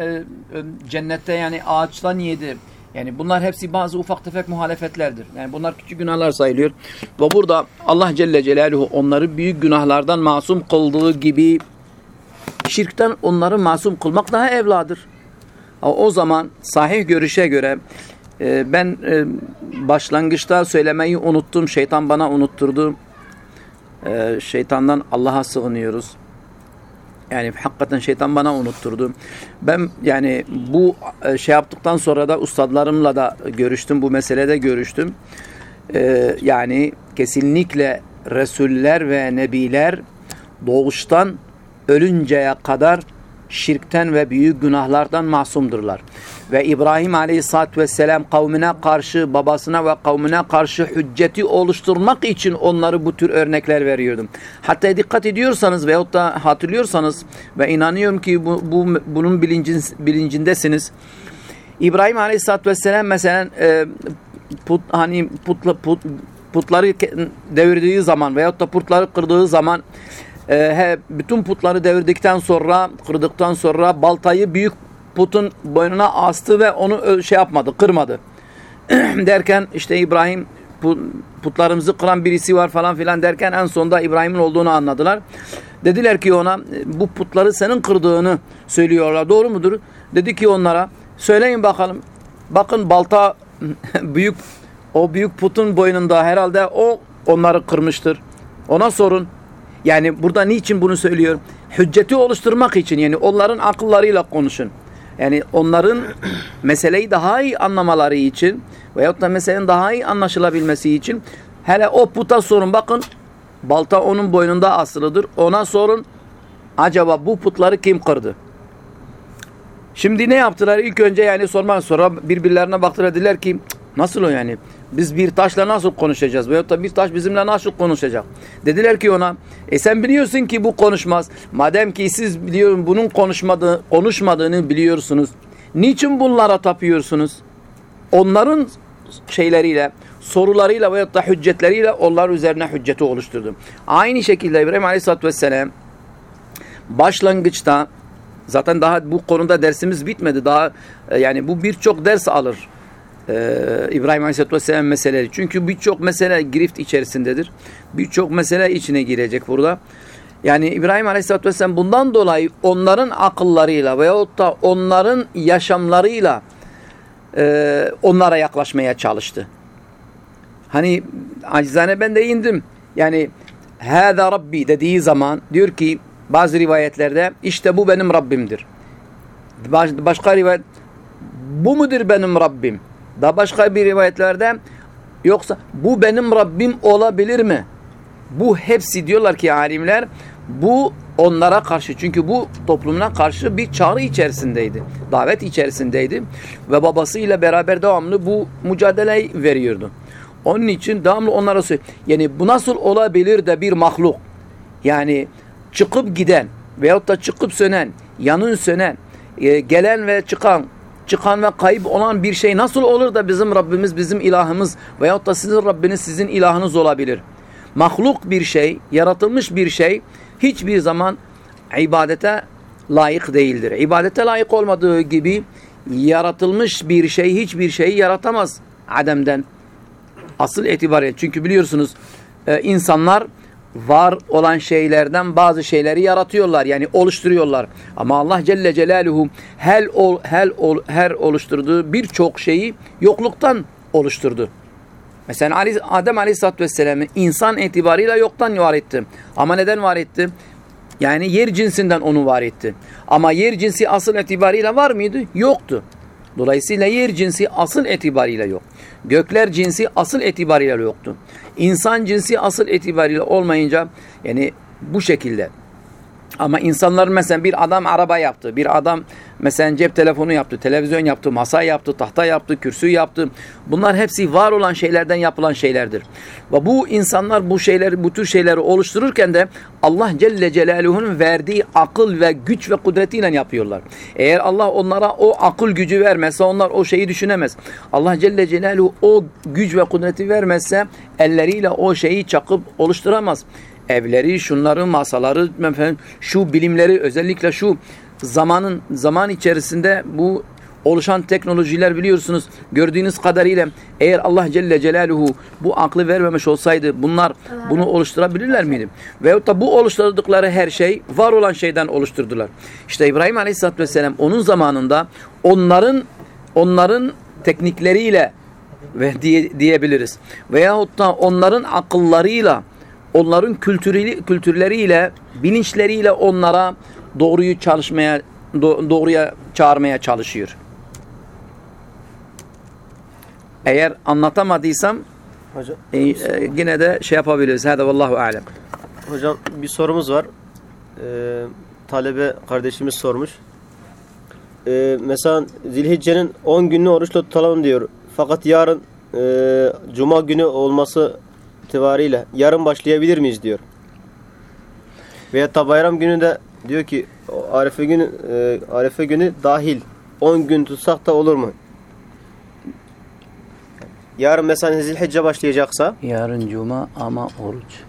e, e, cennette yani ağaçtan yedi. Yani bunlar hepsi bazı ufak tefek muhalefetlerdir. Yani bunlar küçük günahlar sayılıyor. Ve burada Allah Celle Celaluhu onları büyük günahlardan masum kıldığı gibi şirkten onları masum kılmak daha evladır. O zaman sahih görüşe göre e, ben başlangıçta söylemeyi unuttum. Şeytan bana unutturdu. Şeytandan Allah'a sığınıyoruz. Yani hakikaten şeytan bana unutturdu. Ben yani bu e, şey yaptıktan sonra da ustadlarımla da görüştüm. Bu meselede görüştüm. Ee, yani kesinlikle Resuller ve Nebiler doğuştan ölünceye kadar şirkten ve büyük günahlardan masumdurlar. Ve İbrahim Aleyhisselatü Vesselam kavmine karşı, babasına ve kavmine karşı hücceti oluşturmak için onları bu tür örnekler veriyordum. Hatta dikkat ediyorsanız veyahut da hatırlıyorsanız ve inanıyorum ki bu, bu bunun bilincin, bilincindesiniz. İbrahim Aleyhisselatü Vesselam mesela e, put, hani putla, put, putları devirdiği zaman veyahut da putları kırdığı zaman e, he, bütün putları devirdikten sonra, kırdıktan sonra baltayı büyük putun boynuna astı ve onu şey yapmadı, kırmadı. derken işte İbrahim putlarımızı kıran birisi var falan filan derken en sonunda İbrahim'in olduğunu anladılar. Dediler ki ona bu putları senin kırdığını söylüyorlar. Doğru mudur? Dedi ki onlara söyleyin bakalım. Bakın balta büyük o büyük putun boynunda herhalde o onları kırmıştır. Ona sorun. Yani burada niçin bunu söylüyorum? Hücceti oluşturmak için yani onların akıllarıyla konuşun. Yani onların meseleyi daha iyi anlamaları için veyahut da meselenin daha iyi anlaşılabilmesi için hele o puta sorun bakın balta onun boynunda asılıdır. Ona sorun acaba bu putları kim kırdı? Şimdi ne yaptılar? İlk önce yani sormak sonra birbirlerine baktılar dediler ki nasıl o yani? Biz bir taşla nasıl konuşacağız? Veyahut da bir taş bizimle nasıl konuşacak? Dediler ki ona e sen biliyorsun ki bu konuşmaz. Madem ki siz biliyorum bunun konuşmadığı, konuşmadığını biliyorsunuz. Niçin bunlara tapıyorsunuz? Onların şeyleriyle, sorularıyla veyahut da hüccetleriyle onlar üzerine hücceti oluşturdu. Aynı şekilde İbrahim Aleyhisselatü Vesselam başlangıçta zaten daha bu konuda dersimiz bitmedi. Daha e, yani bu birçok ders alır e, İbrahim Aleyhisselatü Vesselam meseleleri. Çünkü birçok mesele girift içerisindedir. Birçok mesele içine girecek burada. Yani İbrahim Aleyhisselatü Vesselam bundan dolayı onların akıllarıyla veyahut da onların yaşamlarıyla e, onlara yaklaşmaya çalıştı. Hani acizane ben de indim. Yani Hâzâ Rabbi dediği zaman diyor ki bazı rivayetlerde işte bu benim Rabbimdir. Baş, başka rivayet bu mudur benim Rabbim? Da başka bir rivayetlerde yoksa bu benim Rabbim olabilir mi? Bu hepsi diyorlar ki alimler bu onlara karşı çünkü bu toplumuna karşı bir çağrı içerisindeydi. Davet içerisindeydi ve babasıyla beraber devamlı bu mücadeleyi veriyordu. Onun için devamlı onlara söylüyor. Yani bu nasıl olabilir de bir mahluk yani çıkıp giden veyahut da çıkıp sönen, yanın sönen, e, gelen ve çıkan çıkan ve kayıp olan bir şey nasıl olur da bizim Rabbimiz, bizim ilahımız veyahut da sizin Rabbiniz sizin ilahınız olabilir? Mahluk bir şey, yaratılmış bir şey hiçbir zaman ibadete layık değildir. İbadete layık olmadığı gibi yaratılmış bir şey hiçbir şeyi yaratamaz Adem'den. Asıl itibariyle. Çünkü biliyorsunuz e, insanlar var olan şeylerden bazı şeyleri yaratıyorlar. Yani oluşturuyorlar. Ama Allah Celle Celaluhu her, ol, her, ol, her oluşturduğu birçok şeyi yokluktan oluşturdu. Mesela Ali, Adem Aleyhisselatü Vesselam'ı insan itibarıyla yoktan var etti. Ama neden var etti? Yani yer cinsinden onu var etti. Ama yer cinsi asıl itibarıyla var mıydı? Yoktu. Dolayısıyla yer cinsi asıl itibarıyla yok. Gökler cinsi asıl itibarıyla yoktu. İnsan cinsi asıl itibariyle olmayınca yani bu şekilde ama insanlar mesela bir adam araba yaptı. Bir adam mesela cep telefonu yaptı, televizyon yaptı, masa yaptı, tahta yaptı, kürsü yaptı. Bunlar hepsi var olan şeylerden yapılan şeylerdir. Ve bu insanlar bu şeyleri, bu tür şeyleri oluştururken de Allah Celle Celaluhu'nun verdiği akıl ve güç ve kudretiyle yapıyorlar. Eğer Allah onlara o akıl gücü vermezse onlar o şeyi düşünemez. Allah Celle Celaluhu o güç ve kudreti vermezse elleriyle o şeyi çakıp oluşturamaz evleri, şunları, masaları, şu bilimleri özellikle şu zamanın zaman içerisinde bu oluşan teknolojiler biliyorsunuz gördüğünüz kadarıyla eğer Allah Celle Celaluhu bu aklı vermemiş olsaydı bunlar bunu oluşturabilirler miydi? Veyahut da bu oluşturdukları her şey var olan şeyden oluşturdular. İşte İbrahim Aleyhisselatü Vesselam onun zamanında onların onların teknikleriyle ve diye, diyebiliriz. Veyahut da onların akıllarıyla onların kültürü, kültürleriyle bilinçleriyle onlara doğruyu çalışmaya doğruya çağırmaya çalışıyor. Eğer anlatamadıysam Hocam, e, e, yine de şey yapabiliriz. Hadi vallahu alem. hocam bir sorumuz var. Ee, talebe kardeşimiz sormuş. Ee, mesela Zilhicce'nin 10 gününü oruçla tutalım diyor. Fakat yarın e, Cuma günü olması itibariyle yarın başlayabilir miyiz diyor. Veya da bayram günü de diyor ki Arefe günü e, Arefe günü dahil 10 gün tutsak da olur mu? Yarın mesela Zilhicce başlayacaksa Yarın cuma ama oruç.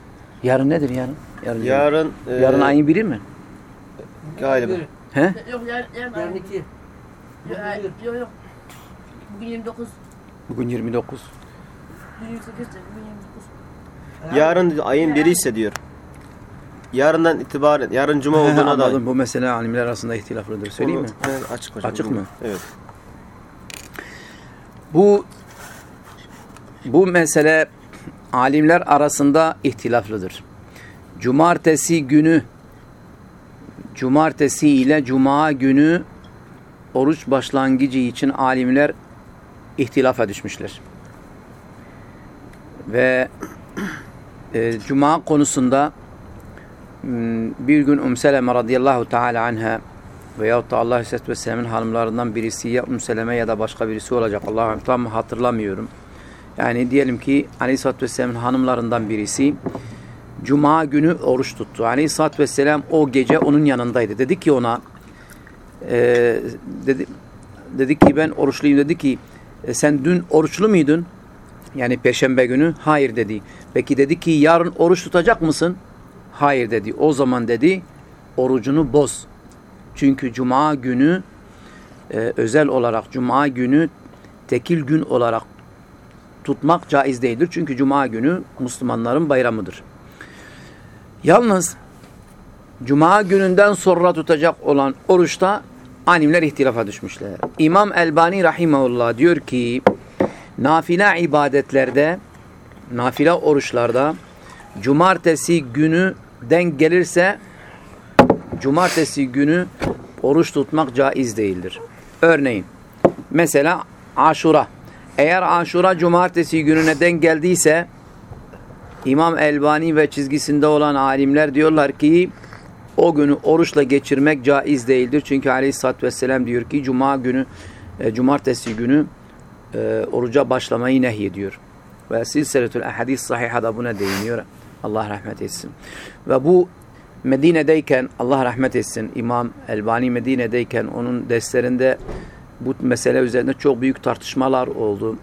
Yarın nedir yarın? Yarın, yarın e, yarın ayın biri mi? galiba. He? Yok yarın yarın Yarın iki. Yok yok yok. Bugün 29. Bugün 29. Bugün 28. Bugün 29. Yarın ayın biri ise diyor. Yarından itibaren, yarın cuma olduğuna dair. Anladım. Bu mesele alimler arasında ihtilaflıdır. Söyleyeyim mi? Onu- Evet, açık hocam. Açık mı? Evet. Bu bu mesele alimler arasında ihtilaflıdır. Cumartesi günü cumartesi ile cuma günü oruç başlangıcı için alimler ihtilafa düşmüşler. Ve e, cuma konusunda bir gün Ümmü Seleme radıyallahu teala anha veyahut da Allah Aleyhisselatü Vesselam'ın hanımlarından birisi ya Ümmü Seleme ya da başka birisi olacak. Allah'ım tam hatırlamıyorum. Yani diyelim ki Aleyhisselatü Vesselam'ın hanımlarından birisi Cuma günü oruç tuttu. Aleyhisselatü Vesselam o gece onun yanındaydı. Dedi ki ona e, dedi, dedi ki ben oruçluyum. Dedi ki e, sen dün oruçlu muydun? Yani peşembe günü. Hayır dedi. Peki dedi ki yarın oruç tutacak mısın? Hayır dedi. O zaman dedi orucunu boz. Çünkü cuma günü e, özel olarak cuma günü tekil gün olarak tutmak caiz değildir. Çünkü cuma günü Müslümanların bayramıdır. Yalnız cuma gününden sonra tutacak olan oruçta alimler ihtilafa düşmüşler. İmam Elbani rahimahullah diyor ki nafile ibadetlerde nafile oruçlarda cumartesi günü denk gelirse cumartesi günü oruç tutmak caiz değildir. Örneğin mesela aşura. Eğer aşura cumartesi gününe denk geldiyse İmam Elbani ve çizgisinde olan alimler diyorlar ki o günü oruçla geçirmek caiz değildir. Çünkü aleyhissalatü vesselam diyor ki cuma günü, e, cumartesi günü e, oruca başlamayı nehyediyor. Ve silsiletül ahadis sahihada buna değiniyor. Allah rahmet etsin. Ve bu Medine'deyken Allah rahmet etsin İmam Elbani Medine'deyken onun derslerinde bu mesele üzerinde çok büyük tartışmalar oldu.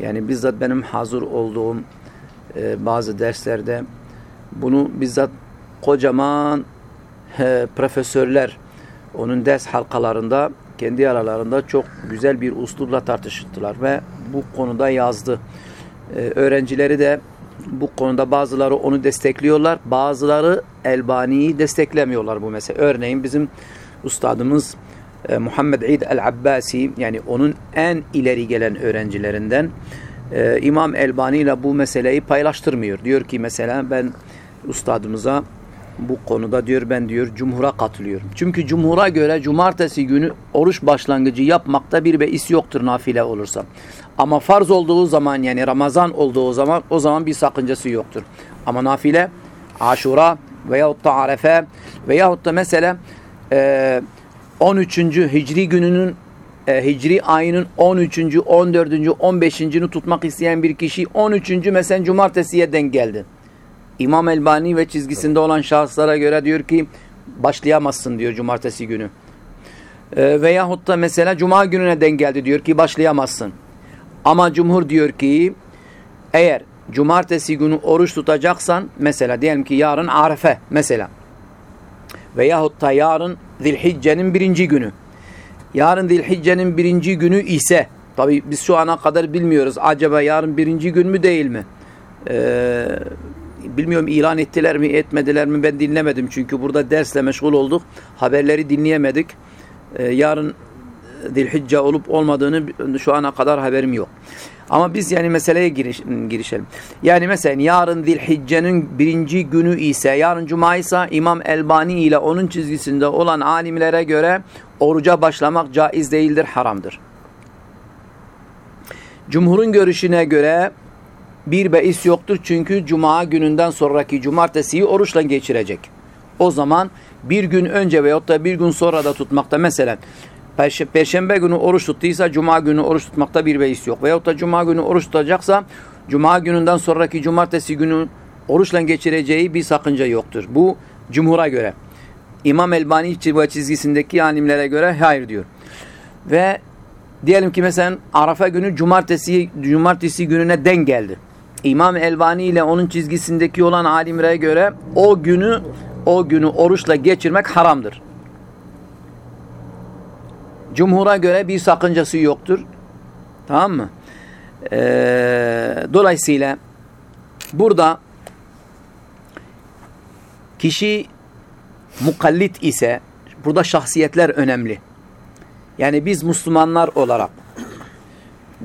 Yani bizzat benim hazır olduğum e, bazı derslerde bunu bizzat kocaman e, profesörler onun ders halkalarında kendi aralarında çok güzel bir uslubla tartıştılar ve bu konuda yazdı. E, öğrencileri de bu konuda bazıları onu destekliyorlar, bazıları Elbani'yi desteklemiyorlar bu mesele. Örneğin bizim ustadımız e, Muhammed İd el-Abbasi yani onun en ileri gelen öğrencilerinden e, İmam Elbani ile bu meseleyi paylaştırmıyor. Diyor ki mesela ben ustadımıza bu konuda diyor ben diyor cumhura katılıyorum. Çünkü cumhura göre cumartesi günü oruç başlangıcı yapmakta bir beis yoktur nafile olursa. Ama farz olduğu zaman yani Ramazan olduğu zaman o zaman bir sakıncası yoktur. Ama nafile aşura veyahut da arefe veyahut da mesela e, 13. hicri gününün e, hicri ayının 13. 14. 15.'ini tutmak isteyen bir kişi 13. mesela cumartesiye denk geldi. İmam Elbani ve çizgisinde olan şahıslara göre diyor ki başlayamazsın diyor cumartesi günü. E, veyahut da mesela cuma gününe denk geldi diyor ki başlayamazsın. Ama cumhur diyor ki eğer cumartesi günü oruç tutacaksan mesela diyelim ki yarın arefe mesela veyahut da yarın Zilhicce'nin birinci günü. Yarın Zilhicce'nin birinci günü ise tabi biz şu ana kadar bilmiyoruz acaba yarın birinci gün mü değil mi? Ee, bilmiyorum ilan ettiler mi etmediler mi ben dinlemedim çünkü burada dersle meşgul olduk. Haberleri dinleyemedik. Ee, yarın Zilhicce olup olmadığını şu ana kadar haberim yok. Ama biz yani meseleye giriş, girişelim. Yani mesela yarın Zilhicce'nin birinci günü ise yarın Cuma ise İmam Elbani ile onun çizgisinde olan alimlere göre oruca başlamak caiz değildir, haramdır. Cumhurun görüşüne göre bir beis yoktur çünkü Cuma gününden sonraki cumartesiyi oruçla geçirecek. O zaman bir gün önce veyahut da bir gün sonra da tutmakta mesela Perşembe günü oruç tuttuysa Cuma günü oruç tutmakta bir beis yok. Veyahut da Cuma günü oruç tutacaksa Cuma gününden sonraki cumartesi günü oruçla geçireceği bir sakınca yoktur. Bu cumhura göre. İmam Elbani çizgisindeki alimlere göre hayır diyor. Ve diyelim ki mesela Arafa günü cumartesi, cumartesi gününe denk geldi. İmam Elbani ile onun çizgisindeki olan alimlere göre o günü o günü oruçla geçirmek haramdır. Cumhura göre bir sakıncası yoktur. Tamam mı? Ee, dolayısıyla burada kişi mukallit ise burada şahsiyetler önemli. Yani biz Müslümanlar olarak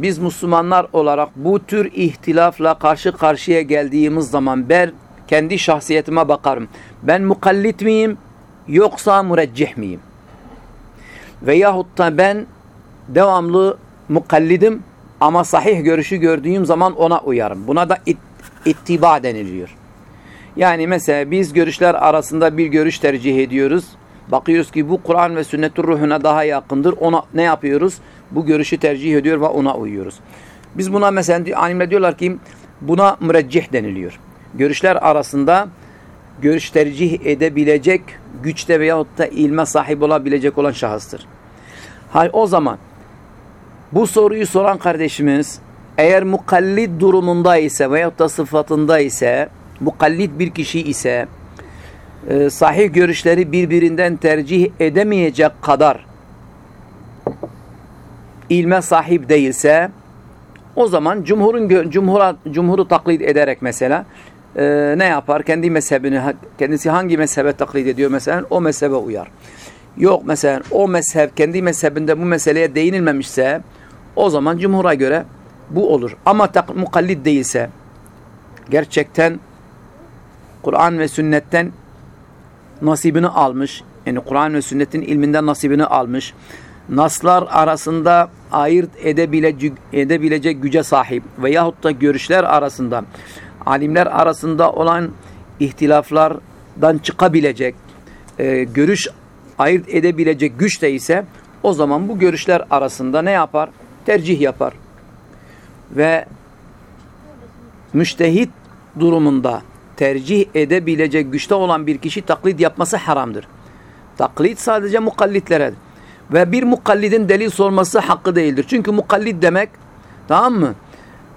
biz Müslümanlar olarak bu tür ihtilafla karşı karşıya geldiğimiz zaman ben kendi şahsiyetime bakarım. Ben mukallit miyim yoksa müreccih miyim? Veyahut da ben devamlı mukallidim ama sahih görüşü gördüğüm zaman ona uyarım. Buna da it, ittiba deniliyor. Yani mesela biz görüşler arasında bir görüş tercih ediyoruz. Bakıyoruz ki bu Kur'an ve sünnetin ruhuna daha yakındır. Ona ne yapıyoruz? Bu görüşü tercih ediyor ve ona uyuyoruz. Biz buna mesela alimler diyorlar ki buna müreccih deniliyor. Görüşler arasında görüş tercih edebilecek güçte veyahut da ilme sahip olabilecek olan şahıstır. Hay o zaman bu soruyu soran kardeşimiz eğer mukallid durumunda ise veyahut da sıfatında ise mukallid bir kişi ise e, sahih görüşleri birbirinden tercih edemeyecek kadar ilme sahip değilse o zaman cumhurun cumhura cumhuru taklit ederek mesela e, ne yapar? Kendi mezhebini kendisi hangi mezhebe taklit ediyor mesela o mezhebe uyar. Yok mesela o mezhep kendi mezhebinde bu meseleye değinilmemişse o zaman cumhura göre bu olur. Ama mukallid değilse gerçekten Kur'an ve sünnetten nasibini almış. Yani Kur'an ve sünnetin ilminden nasibini almış. Naslar arasında ayırt edebilecek, edebilecek güce sahip veyahut da görüşler arasında alimler arasında olan ihtilaflardan çıkabilecek e, görüş ayırt edebilecek güç de ise o zaman bu görüşler arasında ne yapar? Tercih yapar. Ve müştehit durumunda tercih edebilecek güçte olan bir kişi taklit yapması haramdır. Taklit sadece mukallitlere ve bir mukallidin delil sorması hakkı değildir. Çünkü mukallid demek tamam mı?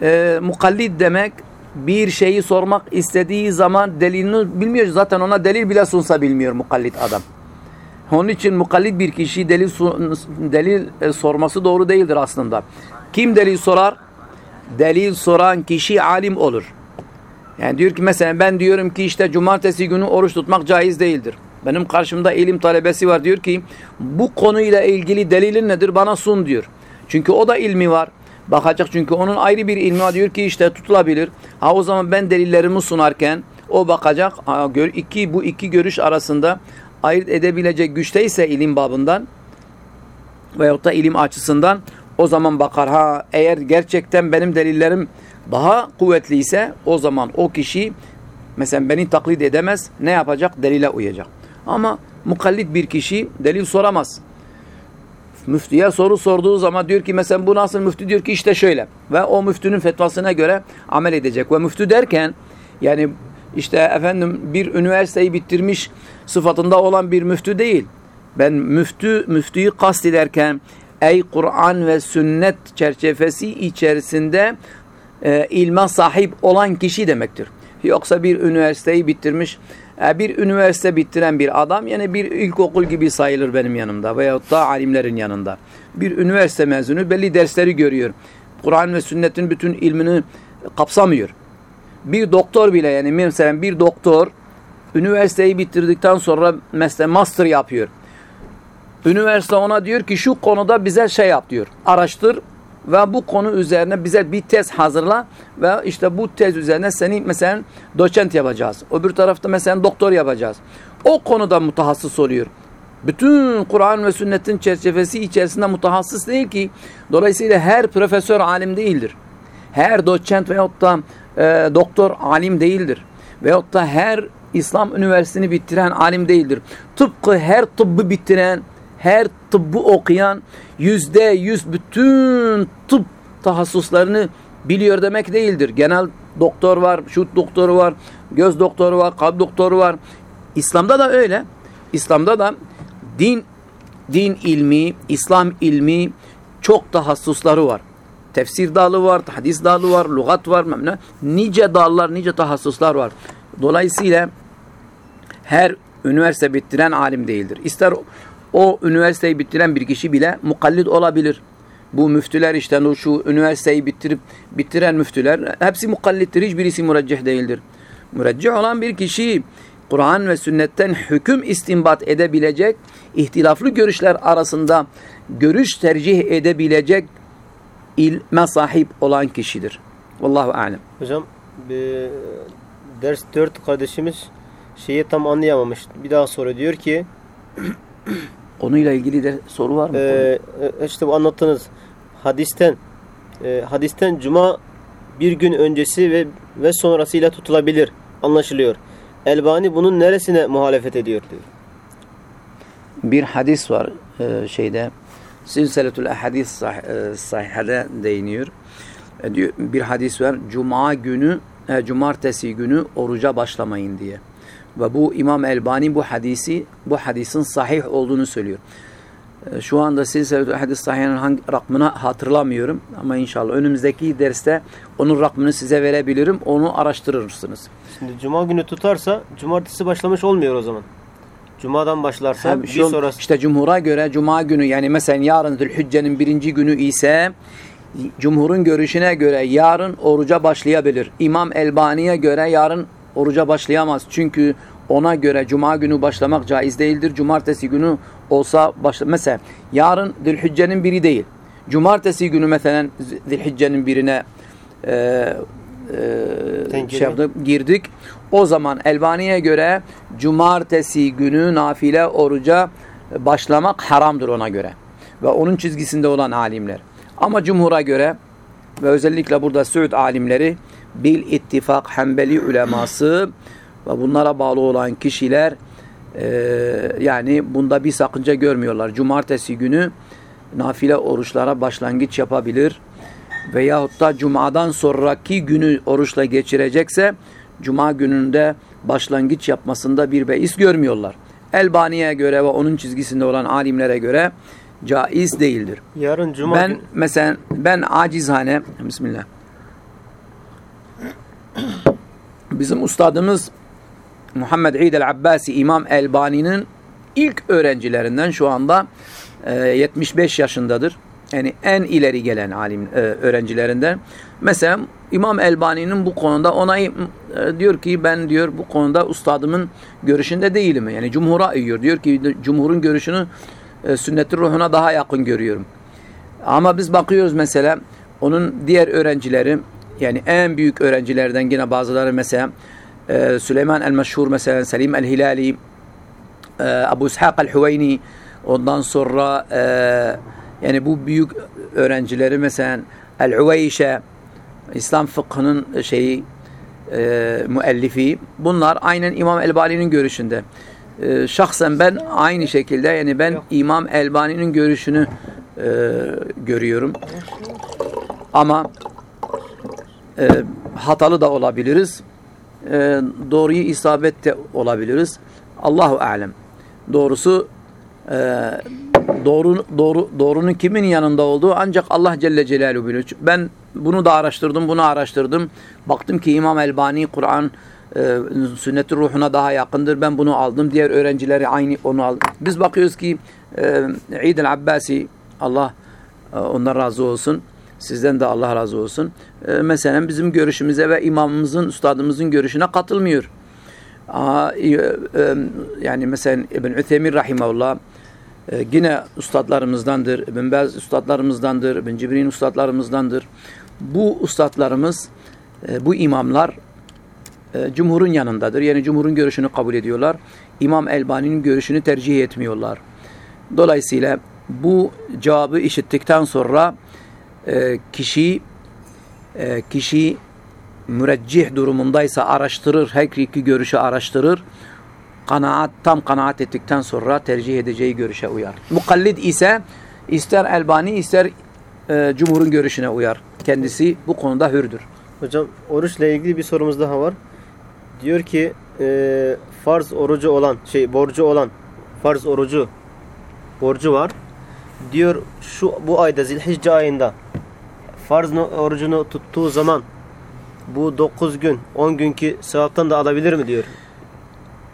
Ee, mukallid demek bir şeyi sormak istediği zaman delilini bilmiyor. Zaten ona delil bile sunsa bilmiyor mukallit adam. Onun için mukallit bir kişi delil, delil e, sorması doğru değildir aslında. Kim delil sorar? Delil soran kişi alim olur. Yani diyor ki mesela ben diyorum ki işte cumartesi günü oruç tutmak caiz değildir. Benim karşımda ilim talebesi var diyor ki bu konuyla ilgili delilin nedir bana sun diyor. Çünkü o da ilmi var. Bakacak çünkü onun ayrı bir ilmi var diyor ki işte tutulabilir. Ha o zaman ben delillerimi sunarken o bakacak. Ha, iki, bu iki görüş arasında ayırt edebilecek güçteyse ilim babından veyahut da ilim açısından o zaman bakar. Ha eğer gerçekten benim delillerim daha kuvvetli ise o zaman o kişi mesela beni taklit edemez. Ne yapacak? Delile uyacak. Ama mukallit bir kişi delil soramaz. Müftüye soru sorduğu zaman diyor ki mesela bu nasıl müftü diyor ki işte şöyle. Ve o müftünün fetvasına göre amel edecek. Ve müftü derken yani işte efendim bir üniversiteyi bitirmiş sıfatında olan bir müftü değil. Ben müftü müftüyü kast ederken ey Kur'an ve sünnet çerçevesi içerisinde e, ilme sahip olan kişi demektir. Yoksa bir üniversiteyi bitirmiş E, bir üniversite bitiren bir adam yani bir ilkokul gibi sayılır benim yanımda veyahut da alimlerin yanında. Bir üniversite mezunu belli dersleri görüyor. Kur'an ve sünnetin bütün ilmini kapsamıyor. Bir doktor bile yani mesela bir doktor üniversiteyi bitirdikten sonra mesela master yapıyor. Üniversite ona diyor ki şu konuda bize şey yap diyor. Araştır ve bu konu üzerine bize bir tez hazırla ve işte bu tez üzerine seni mesela doçent yapacağız. Öbür tarafta mesela doktor yapacağız. O konuda mutahassıs oluyor. Bütün Kur'an ve sünnetin çerçevesi içerisinde mutahassıs değil ki. Dolayısıyla her profesör alim değildir. Her doçent veyahut da e, doktor alim değildir. Veyahut da her İslam üniversitesini bitiren alim değildir. Tıpkı her tıbbı bitiren, her tıbbı okuyan yüzde yüz bütün tıp tahassuslarını biliyor demek değildir. Genel doktor var, şut doktoru var, göz doktoru var, kalp doktoru var. İslam'da da öyle. İslam'da da din din ilmi, İslam ilmi çok tahassusları var. Tefsir dalı var, hadis dalı var, lügat var, memne. nice dallar, nice tahassuslar var. Dolayısıyla her üniversite bitiren alim değildir. İster o üniversiteyi bitiren bir kişi bile mukallid olabilir. Bu müftüler işte şu üniversiteyi bitirip bitiren müftüler hepsi mukallittir. Hiçbirisi müreccih değildir. Müreccih olan bir kişi Kur'an ve sünnetten hüküm istinbat edebilecek, ihtilaflı görüşler arasında görüş tercih edebilecek ilme sahip olan kişidir. Vallahu alem. Hocam ders 4 kardeşimiz şeyi tam anlayamamış. Bir daha soru diyor ki Konuyla ilgili de soru var mı? e, e, işte bu anlattığınız hadisten e, hadisten cuma bir gün öncesi ve ve sonrasıyla tutulabilir anlaşılıyor. Elbani bunun neresine muhalefet ediyor diyor. bir hadis var e, şeyde Silseletül Ahadis sah e, değiniyor. E, diyor, bir hadis var. Cuma günü, e, cumartesi günü oruca başlamayın diye. Ve bu İmam Elbani bu hadisi, bu hadisin sahih olduğunu söylüyor. E, şu anda Silseletül Ahadis sahihinin hangi rakmını hatırlamıyorum. Ama inşallah önümüzdeki derste onun rakmını size verebilirim. Onu araştırırsınız. Şimdi cuma günü tutarsa cumartesi başlamış olmuyor o zaman. Cumadan başlarsa Hem bir şu- sonrası işte cumhura göre cuma günü yani mesela yarın Zülhicce'nin birinci günü ise cumhurun görüşüne göre yarın oruca başlayabilir. İmam Elbani'ye göre yarın oruca başlayamaz. Çünkü ona göre cuma günü başlamak caiz değildir. Cumartesi günü olsa başla mesela yarın Zülhicce'nin biri değil. Cumartesi günü mesela Zülhicce'nin birine e, e, şey yaptık, girdik. O zaman Elbani'ye göre cumartesi günü nafile oruca başlamak haramdır ona göre. Ve onun çizgisinde olan alimler. Ama cumhura göre ve özellikle burada Suud alimleri bil ittifak Hanbeli uleması ve bunlara bağlı olan kişiler e, yani bunda bir sakınca görmüyorlar. Cumartesi günü nafile oruçlara başlangıç yapabilir veyahut da cumadan sonraki günü oruçla geçirecekse cuma gününde başlangıç yapmasında bir beis görmüyorlar. Elbani'ye göre ve onun çizgisinde olan alimlere göre caiz değildir. yarın cuma ben günü- mesela ben acizane bismillah bizim ustadımız Muhammed İd el-Abbasi İmam Elbani'nin ilk öğrencilerinden şu anda e, 75 yaşındadır. Yani en ileri gelen alim e, öğrencilerinden. Mesela İmam Elbani'nin bu konuda ona e, diyor ki ben diyor bu konuda ustadımın görüşünde değilim. Yani cumhura uyuyor. Diyor ki cumhurun görüşünü e, sünnet ruhuna daha yakın görüyorum. Ama biz bakıyoruz mesela onun diğer öğrencileri yani en büyük öğrencilerden yine bazıları mesela e, Süleyman el-Meşhur mesela Selim el-Hilali e, Abu İshak el-Hüveyni ondan sonra e, yani bu büyük öğrencileri mesela el-Hüveyşe İslam fıkhının şeyi e, müellifi bunlar aynen İmam Elbani'nin görüşünde. E, şahsen ben aynı şekilde yani ben İmam Elbani'nin görüşünü e, görüyorum. Ama e, hatalı da olabiliriz. E, doğruyu isabet de olabiliriz. Allahu alem. Doğrusu e, doğru doğru doğrunun kimin yanında olduğu ancak Allah Celle Celaluhu bilir. Ben bunu da araştırdım, bunu araştırdım. Baktım ki İmam Elbani Kur'an e, sünnet ruhuna daha yakındır. Ben bunu aldım. Diğer öğrencileri aynı onu aldı. Biz bakıyoruz ki e, İd-el Abbasi Allah e, ondan razı olsun. Sizden de Allah razı olsun. E, mesela bizim görüşümüze ve imamımızın, üstadımızın görüşüne katılmıyor. Aa, e, e, yani mesela İbn Üthemin rahimahullah e, yine ustadlarımızdandır. İbn Baz ustadlarımızdandır. İbn Cibrin ustadlarımızdandır. Bu ustadlarımız, e, bu imamlar e, cumhurun yanındadır. Yani cumhurun görüşünü kabul ediyorlar. İmam Elbani'nin görüşünü tercih etmiyorlar. Dolayısıyla bu cevabı işittikten sonra e, kişi e, kişi müreccih durumundaysa araştırır, her iki görüşü araştırır. Kanaat, tam kanaat ettikten sonra tercih edeceği görüşe uyar. Mukallid ise ister Elbani ister e, Cumhur'un görüşüne uyar. Kendisi bu konuda hürdür. Hocam oruçla ilgili bir sorumuz daha var. Diyor ki e, farz orucu olan şey borcu olan farz orucu borcu var. Diyor şu bu ayda Zilhicce ayında farz orucunu tuttuğu zaman bu 9 gün 10 günkü sevaptan da alabilir mi diyor.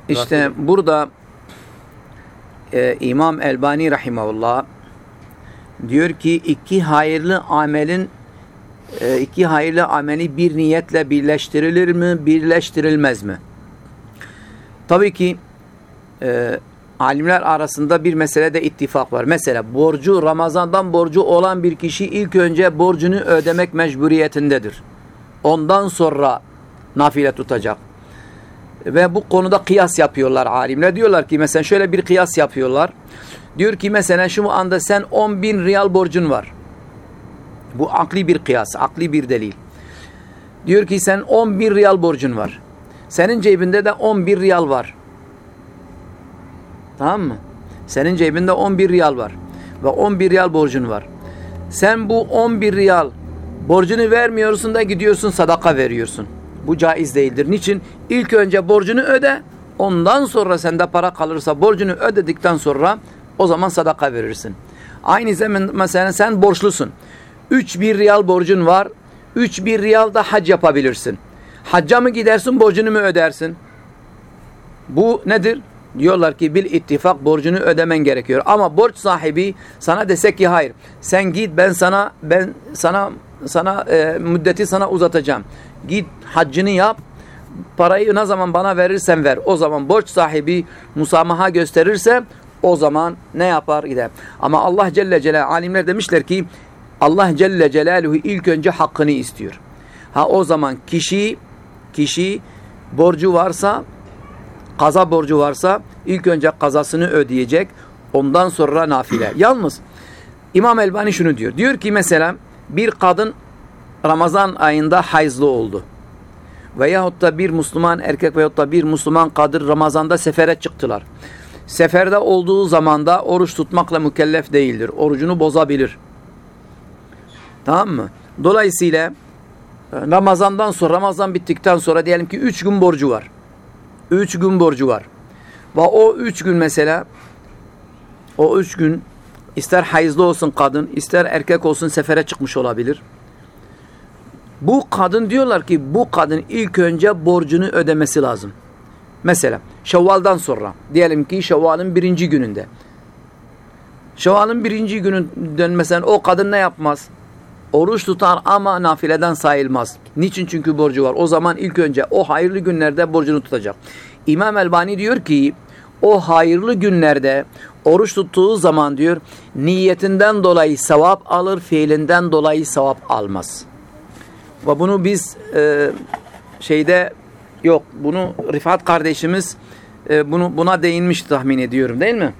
İşte burada e, İmam Elbani Rahimahullah diyor ki iki hayırlı amelin e, iki hayırlı ameli bir niyetle birleştirilir mi, birleştirilmez mi? Tabii ki e, alimler arasında bir meselede ittifak var. Mesela borcu Ramazan'dan borcu olan bir kişi ilk önce borcunu ödemek mecburiyetindedir. Ondan sonra nafile tutacak. Ve bu konuda kıyas yapıyorlar alimler. Diyorlar ki mesela şöyle bir kıyas yapıyorlar. Diyor ki mesela şu anda sen 10 bin riyal borcun var. Bu akli bir kıyas, akli bir delil. Diyor ki sen 10 bin riyal borcun var. Senin cebinde de 11 riyal var. Tamam mı? Senin cebinde 11 riyal var. Ve 11 riyal borcun var. Sen bu 11 riyal borcunu vermiyorsun da gidiyorsun sadaka veriyorsun. Bu caiz değildir. Niçin? İlk önce borcunu öde. Ondan sonra sende para kalırsa borcunu ödedikten sonra o zaman sadaka verirsin. Aynı zaman mesela sen borçlusun. 3 bir riyal borcun var. 3 bir riyal da hac yapabilirsin. Hacca mı gidersin borcunu mu ödersin? Bu nedir? Diyorlar ki bil ittifak borcunu ödemen gerekiyor. Ama borç sahibi sana desek ki hayır. Sen git ben sana ben sana sana e, müddeti sana uzatacağım. Git haccını yap. Parayı ne zaman bana verirsen ver. O zaman borç sahibi musamaha gösterirse o zaman ne yapar gider. Ama Allah Celle Celaluhu alimler demişler ki Allah Celle Celaluhu ilk önce hakkını istiyor. Ha o zaman kişi kişi borcu varsa kaza borcu varsa ilk önce kazasını ödeyecek. Ondan sonra nafile. Yalnız İmam Elbani şunu diyor. Diyor ki mesela bir kadın Ramazan ayında hayızlı oldu. Veyahut da bir Müslüman erkek veyahut da bir Müslüman kadın Ramazan'da sefere çıktılar. Seferde olduğu zamanda oruç tutmakla mükellef değildir. Orucunu bozabilir. Tamam mı? Dolayısıyla Ramazan'dan sonra, Ramazan bittikten sonra diyelim ki 3 gün borcu var. 3 gün borcu var. Ve o 3 gün mesela o 3 gün ister hayızlı olsun kadın, ister erkek olsun sefere çıkmış olabilir. Bu kadın diyorlar ki bu kadın ilk önce borcunu ödemesi lazım. Mesela Şevval'dan sonra diyelim ki Şevval'ın birinci gününde. Şevval'ın birinci gününden mesela o kadın ne yapmaz? Oruç tutar ama nafileden sayılmaz. Niçin? Çünkü borcu var. O zaman ilk önce o hayırlı günlerde borcunu tutacak. İmam Elbani diyor ki o hayırlı günlerde oruç tuttuğu zaman diyor niyetinden dolayı sevap alır, fiilinden dolayı sevap almaz. Ve bunu biz e, şeyde yok. Bunu Rifat kardeşimiz e, bunu buna değinmiş tahmin ediyorum değil mi?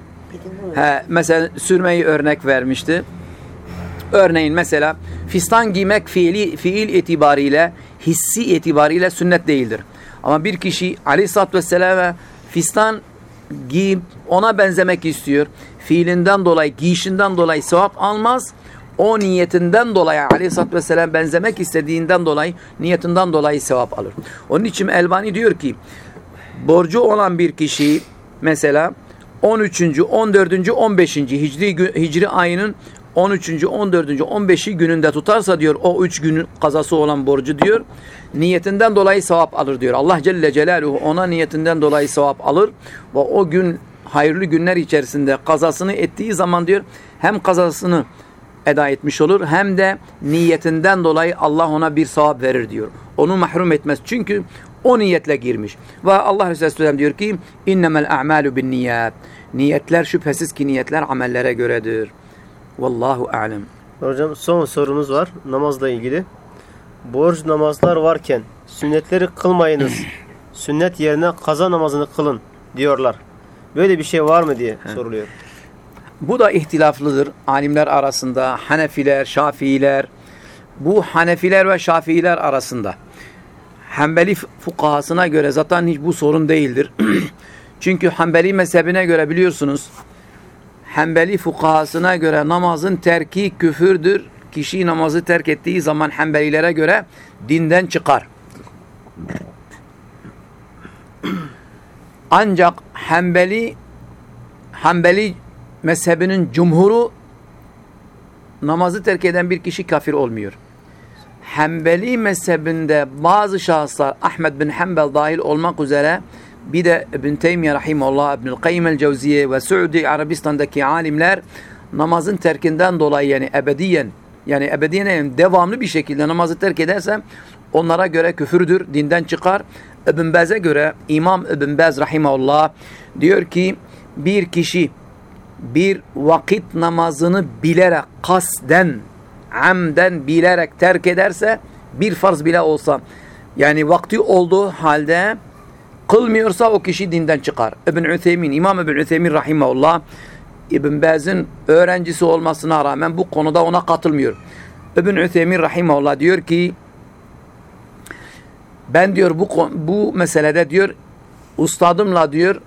He, mesela sürmeyi örnek vermişti. Örneğin mesela fistan giymek fiili, fiil itibariyle, hissi itibariyle sünnet değildir. Ama bir kişi aleyhissalatü vesselam'a fistan giyip ona benzemek istiyor. Fiilinden dolayı, giyişinden dolayı sevap almaz. O niyetinden dolayı aleyhissalatü vesselam benzemek istediğinden dolayı, niyetinden dolayı sevap alır. Onun için Elbani diyor ki, borcu olan bir kişi mesela 13. 14. 15. Hicri, hicri ayının 13. 14. 15'i gününde tutarsa diyor o 3 günün kazası olan borcu diyor niyetinden dolayı sevap alır diyor. Allah Celle Celaluhu ona niyetinden dolayı sevap alır ve o gün hayırlı günler içerisinde kazasını ettiği zaman diyor hem kazasını eda etmiş olur hem de niyetinden dolayı Allah ona bir sevap verir diyor. Onu mahrum etmez. Çünkü o niyetle girmiş. Ve Allah Resulü diyor ki innemel a'malu bin niyat. Niyetler şüphesiz ki niyetler amellere göredir. Vallahu a'lem. Hocam son sorumuz var namazla ilgili. Borç namazlar varken sünnetleri kılmayınız. Sünnet yerine kaza namazını kılın diyorlar. Böyle bir şey var mı diye soruluyor. Bu da ihtilaflıdır alimler arasında. Hanefiler, Şafiiler. Bu Hanefiler ve Şafiiler arasında. Hanbeli fukahasına göre zaten hiç bu sorun değildir. Çünkü Hanbeli mezhebine göre biliyorsunuz Hanbeli fukahasına göre namazın terki küfürdür. Kişi namazı terk ettiği zaman Hanbelilere göre dinden çıkar. Ancak Hanbeli Hanbeli mezhebinin cumhuru namazı terk eden bir kişi kafir olmuyor. Hanbeli mezhebinde bazı şahıslar Ahmed bin Hanbel dahil olmak üzere bir de İbn Teymiye rahimehullah, İbnül Kayyim el-Cevziye ve Suudi Arabistan'daki alimler namazın terkinden dolayı yani ebediyen yani ebediyen yani devamlı bir şekilde namazı terk ederse onlara göre küfürdür, dinden çıkar. İbn Baz'e göre İmam İbn Baz rahimehullah diyor ki bir kişi bir vakit namazını bilerek kasden amden bilerek terk ederse bir farz bile olsa yani vakti olduğu halde kılmıyorsa o kişi dinden çıkar. İbn Ütheymin, İmam İbn Ütheymin rahimahullah İbn Baz'ın öğrencisi olmasına rağmen bu konuda ona katılmıyor. İbn Ütheymin rahimahullah diyor ki ben diyor bu bu meselede diyor ustadımla diyor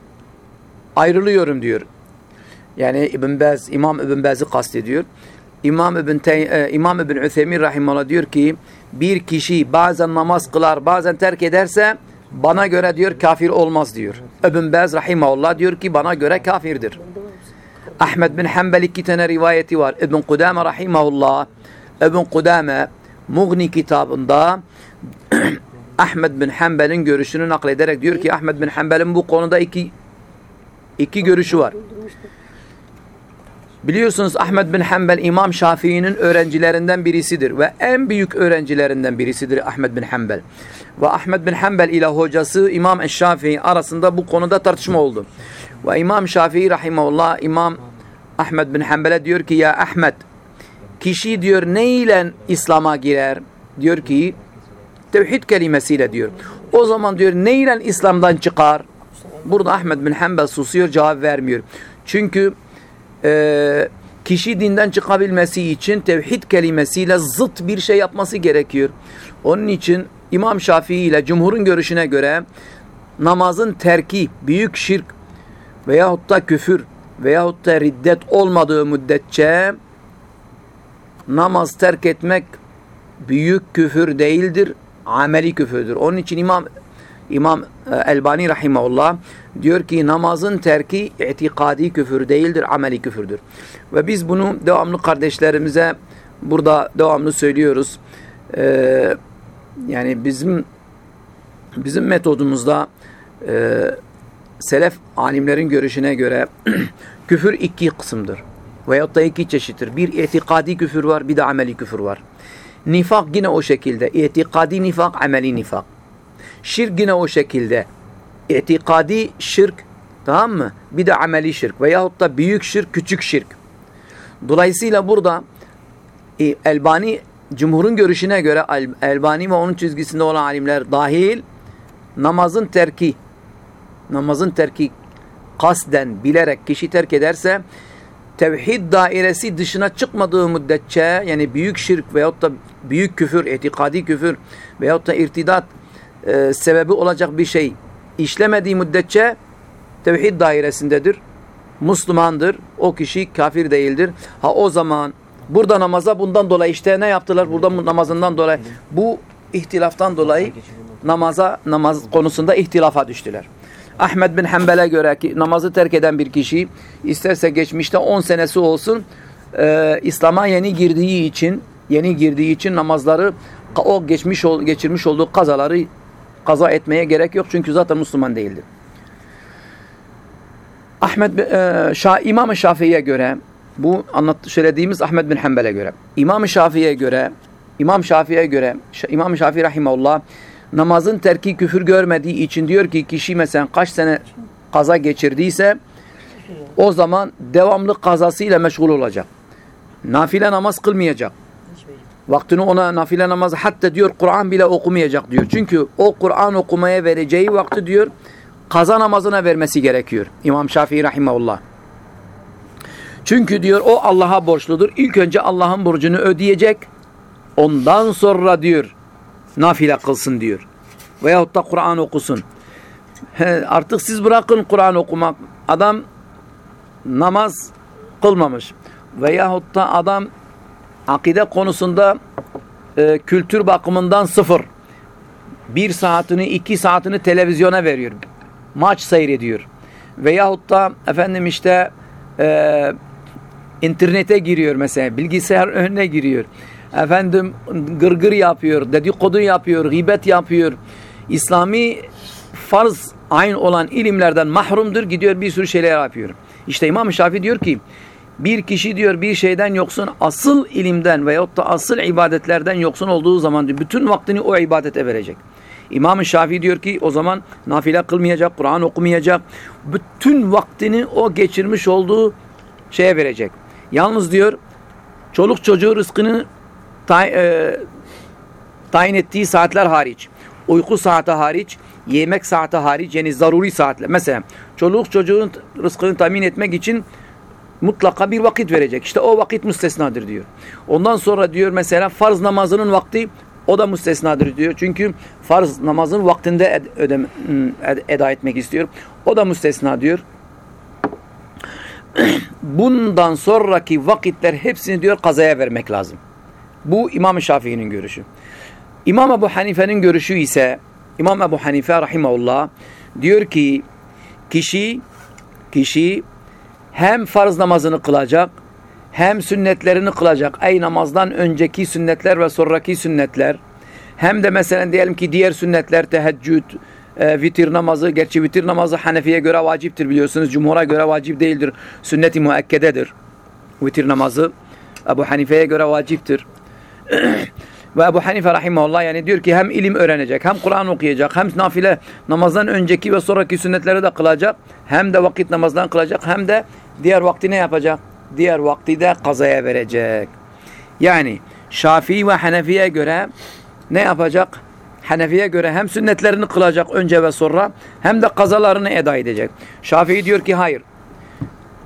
ayrılıyorum diyor. Yani İbn Baz, İmam İbn Baz'ı kastediyor. İmam İbn Tey e, İmam İbn Üthemin rahimehullah diyor ki bir kişi bazen namaz kılar, bazen terk ederse bana göre diyor kafir olmaz diyor. İbn Baz rahimehullah diyor ki bana göre kafirdir. Ahmed bin Hanbel iki tane rivayeti var. İbn Kudame rahimehullah İbn Kudame Mughni kitabında Ahmed bin Hanbel'in görüşünü naklederek diyor ki Ahmed bin Hanbel'in bu konuda iki iki görüşü var. Biliyorsunuz Ahmed bin Hanbel İmam Şafii'nin öğrencilerinden birisidir ve en büyük öğrencilerinden birisidir Ahmed bin Hanbel. Ve Ahmed bin Hanbel ile hocası İmam Şafii arasında bu konuda tartışma oldu. Ve İmam Şafii rahimahullah İmam Ahmed bin Hanbel'e diyor ki ya Ahmed kişi diyor ne ile İslam'a girer? Diyor ki tevhid kelimesiyle diyor. O zaman diyor ne ile İslam'dan çıkar? Burada Ahmed bin Hanbel susuyor cevap vermiyor. Çünkü e, kişi dinden çıkabilmesi için tevhid kelimesiyle zıt bir şey yapması gerekiyor. Onun için İmam Şafii ile cumhurun görüşüne göre namazın terki, büyük şirk veyahut da küfür veyahut da riddet olmadığı müddetçe namaz terk etmek büyük küfür değildir, ameli küfürdür. Onun için İmam İmam e, Elbani rahimahullah diyor ki namazın terki itikadi küfür değildir, ameli küfürdür. Ve biz bunu devamlı kardeşlerimize burada devamlı söylüyoruz. Ee, yani bizim bizim metodumuzda e, selef alimlerin görüşüne göre küfür iki kısımdır. Veyahut da iki çeşittir. Bir itikadi küfür var, bir de ameli küfür var. Nifak yine o şekilde. İtikadi nifak, ameli nifak. Şirk yine o şekilde. İtikadi şirk tamam mı? Bir de ameli şirk veyahut da büyük şirk, küçük şirk. Dolayısıyla burada e, Elbani Cumhur'un görüşüne göre Elbani ve onun çizgisinde olan alimler dahil namazın terki namazın terki kasden bilerek kişi terk ederse tevhid dairesi dışına çıkmadığı müddetçe yani büyük şirk veyahut da büyük küfür, itikadi küfür veyahut da irtidat e, sebebi olacak bir şey işlemediği müddetçe tevhid dairesindedir. Müslümandır. O kişi kafir değildir. Ha o zaman burada namaza bundan dolayı işte ne yaptılar? Burada namazından dolayı bu ihtilaftan dolayı namaza namaz konusunda ihtilafa düştüler. Ahmed bin Hanbel'e göre ki namazı terk eden bir kişi isterse geçmişte 10 senesi olsun e, İslam'a yeni girdiği için yeni girdiği için namazları o geçmiş geçirmiş olduğu kazaları kaza etmeye gerek yok çünkü zaten Müslüman değildir. Ahmet e, Şah, İmam-ı Şafii'ye göre bu anlattı söylediğimiz Ahmet bin Hanbel'e göre İmam-ı Şafii'ye göre İmam Şafii'ye göre İmam Şafii rahimehullah namazın terki küfür görmediği için diyor ki kişi mesela kaç sene kaza geçirdiyse o zaman devamlı kazasıyla meşgul olacak. Nafile namaz kılmayacak. Vaktini ona nafile namazı hatta diyor Kur'an bile okumayacak diyor. Çünkü o Kur'an okumaya vereceği vakti diyor kaza namazına vermesi gerekiyor. İmam Şafii rahimahullah. Çünkü diyor o Allah'a borçludur. İlk önce Allah'ın borcunu ödeyecek. Ondan sonra diyor nafile kılsın diyor. Veyahut da Kur'an okusun. He, artık siz bırakın Kur'an okumak. Adam namaz kılmamış. Veyahut da adam akide konusunda e, kültür bakımından sıfır. Bir saatini, iki saatini televizyona veriyor. Maç seyrediyor. Veyahut da efendim işte e, internete giriyor mesela. Bilgisayar önüne giriyor. Efendim gırgır yapıyor, dedikodu yapıyor, gıybet yapıyor. İslami farz aynı olan ilimlerden mahrumdur. Gidiyor bir sürü şeyler yapıyor. İşte İmam Şafii diyor ki bir kişi diyor bir şeyden yoksun asıl ilimden veyahut da asıl ibadetlerden yoksun olduğu zaman diyor, bütün vaktini o ibadete verecek. İmam-ı Şafii diyor ki o zaman nafile kılmayacak, Kur'an okumayacak. Bütün vaktini o geçirmiş olduğu şeye verecek. Yalnız diyor çoluk çocuğu rızkını tay, e, tayin ettiği saatler hariç, uyku saati hariç, yemek saati hariç yani zaruri saatler. Mesela çoluk çocuğun rızkını tamin etmek için mutlaka bir vakit verecek. İşte o vakit müstesnadır diyor. Ondan sonra diyor mesela farz namazının vakti o da müstesnadır diyor. Çünkü farz namazın vaktinde ed ödeme, ed eda etmek istiyor. O da müstesna diyor. Bundan sonraki vakitler hepsini diyor kazaya vermek lazım. Bu İmam Şafii'nin görüşü. İmam Ebu Hanife'nin görüşü ise İmam Ebu Hanife rahimahullah diyor ki kişi kişi hem farz namazını kılacak hem sünnetlerini kılacak. Ey namazdan önceki sünnetler ve sonraki sünnetler hem de mesela diyelim ki diğer sünnetler teheccüd, e, vitir namazı. Gerçi vitir namazı Hanefi'ye göre vaciptir biliyorsunuz. Cumhur'a göre vacip değildir. Sünnet-i muekkededir. Vitir namazı Ebu Hanife'ye göre vaciptir. Ve Ebu Hanife rahimahullah yani diyor ki hem ilim öğrenecek, hem Kur'an okuyacak, hem nafile namazdan önceki ve sonraki sünnetleri de kılacak, hem de vakit namazdan kılacak, hem de diğer vakti ne yapacak? Diğer vakti de kazaya verecek. Yani Şafii ve Hanefi'ye göre ne yapacak? Hanefi'ye göre hem sünnetlerini kılacak önce ve sonra hem de kazalarını eda edecek. Şafii diyor ki hayır.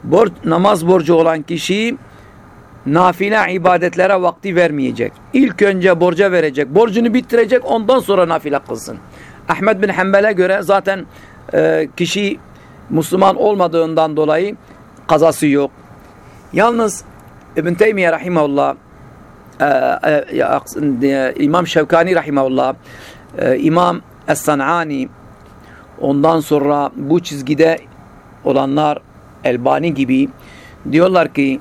Borç, namaz borcu olan kişi nafile ibadetlere vakti vermeyecek. İlk önce borca verecek. Borcunu bitirecek ondan sonra nafile kılsın. Ahmet bin Hanbel'e göre zaten e, kişi Müslüman olmadığından dolayı kazası yok. Yalnız İbn Teymiye rahimahullah e, e, İmam Şevkani rahimahullah e, İmam Es-San'ani ondan sonra bu çizgide olanlar Elbani gibi diyorlar ki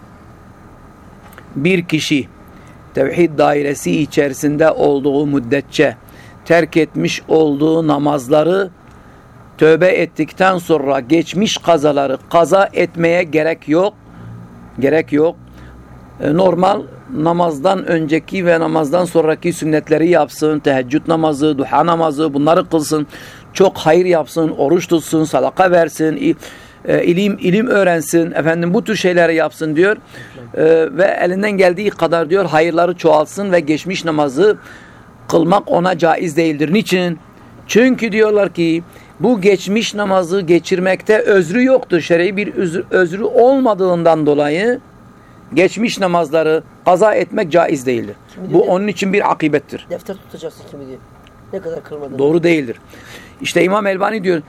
bir kişi tevhid dairesi içerisinde olduğu müddetçe terk etmiş olduğu namazları tövbe ettikten sonra geçmiş kazaları kaza etmeye gerek yok. Gerek yok. E, normal namazdan önceki ve namazdan sonraki sünnetleri yapsın. Teheccüd namazı, duha namazı bunları kılsın. Çok hayır yapsın, oruç tutsun, sadaka versin, e, ilim ilim öğrensin, efendim bu tür şeyleri yapsın diyor. E, ve elinden geldiği kadar diyor hayırları çoğalsın ve geçmiş namazı kılmak ona caiz değildir. Niçin? Çünkü diyorlar ki bu geçmiş namazı geçirmekte özrü yoktur. Şer'i bir özrü, olmadığından dolayı geçmiş namazları kaza etmek caiz değildir. Bu diyor- onun için bir akibettir. Defter tutacaksın kimi diyor. Ne kadar kılmadın. Doğru değildir. İşte İmam Elbani diyor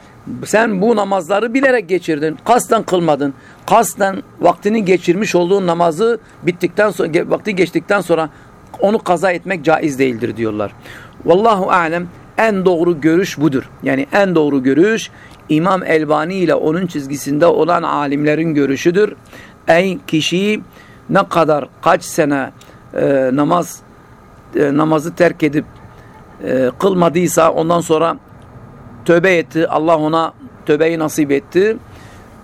sen bu namazları bilerek geçirdin. Kasten kılmadın. Kasten vaktini geçirmiş olduğun namazı bittikten sonra vakti geçtikten sonra onu kaza etmek caiz değildir diyorlar. Vallahu alem en doğru görüş budur. Yani en doğru görüş İmam Elbani ile onun çizgisinde olan alimlerin görüşüdür. Ey kişi ne kadar kaç sene e, namaz e, namazı terk edip e, kılmadıysa ondan sonra tövbe etti. Allah ona tövbeyi nasip etti.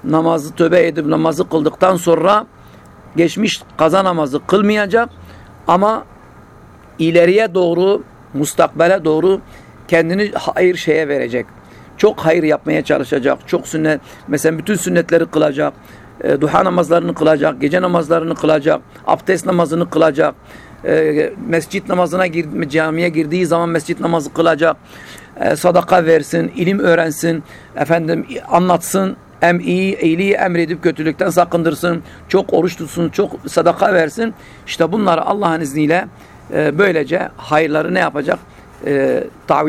Namazı tövbe edip namazı kıldıktan sonra geçmiş kaza namazı kılmayacak ama ileriye doğru mustakbele doğru kendini hayır şeye verecek. Çok hayır yapmaya çalışacak. Çok sünnet mesela bütün sünnetleri kılacak. E, duha namazlarını kılacak, gece namazlarını kılacak, abdest namazını kılacak. E, mescit namazına gir, camiye girdiği zaman mescit namazı kılacak. E, sadaka versin, ilim öğrensin, efendim anlatsın, em iyi, iyiliği emredip kötülükten sakındırsın, çok oruç tutsun, çok sadaka versin. İşte bunları Allah'ın izniyle e, böylece hayırları ne yapacak? E,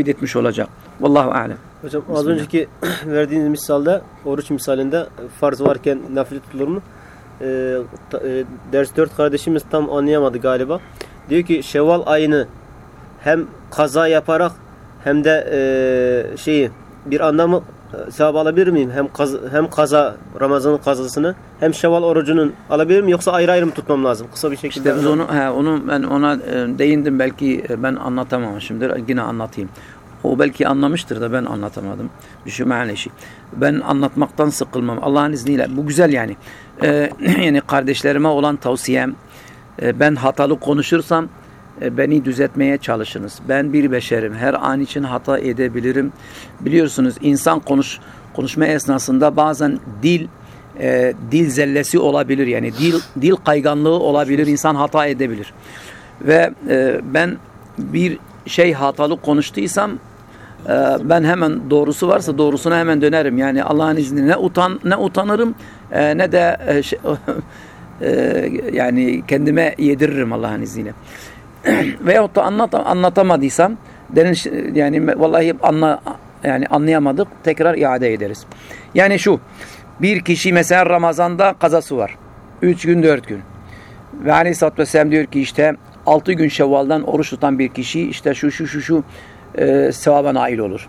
etmiş olacak. Vallahu alem. Hocam az önceki verdiğiniz misalde oruç misalinde farz varken nafile tutulur mu? Ta- e, ders 4 kardeşimiz tam anlayamadı galiba. Diyor ki Şevval ayını hem kaza yaparak hem de e, şeyi bir anlamı e, sevap alabilir miyim? Hem kaza, hem kaza Ramazan'ın kazasını hem Şevval orucunun alabilir miyim yoksa ayrı ayrı mı tutmam lazım? Kısa bir şekilde. İşte biz onu, he, onu ben ona e, değindim belki e, ben anlatamamışımdır. Yine anlatayım. O belki anlamıştır da ben anlatamadım. Bir şey maalesef. Ben anlatmaktan sıkılmam. Allah'ın izniyle. Bu güzel yani. Ee, yani kardeşlerime olan tavsiyem e, ben hatalı konuşursam e, beni düzeltmeye çalışınız. Ben bir beşerim. Her an için hata edebilirim. Biliyorsunuz insan konuş konuşma esnasında bazen dil e, dil zellesi olabilir. Yani dil dil kayganlığı olabilir. İnsan hata edebilir. Ve e, ben bir şey hatalı konuştuysam e, ben hemen doğrusu varsa doğrusuna hemen dönerim. Yani Allah'ın izniyle ne utan ne utanırım e, ne de e, şey, e, yani kendime yediririm Allah'ın izniyle. Veyahut da anlat, anlatamadıysam derin, yani vallahi anla, yani anlayamadık tekrar iade ederiz. Yani şu bir kişi mesela Ramazan'da kazası var. Üç gün dört gün. Ve Aleyhisselatü Vesselam diyor ki işte altı gün Şevval'dan oruç tutan bir kişi işte şu şu şu şu e, sevaba nail olur.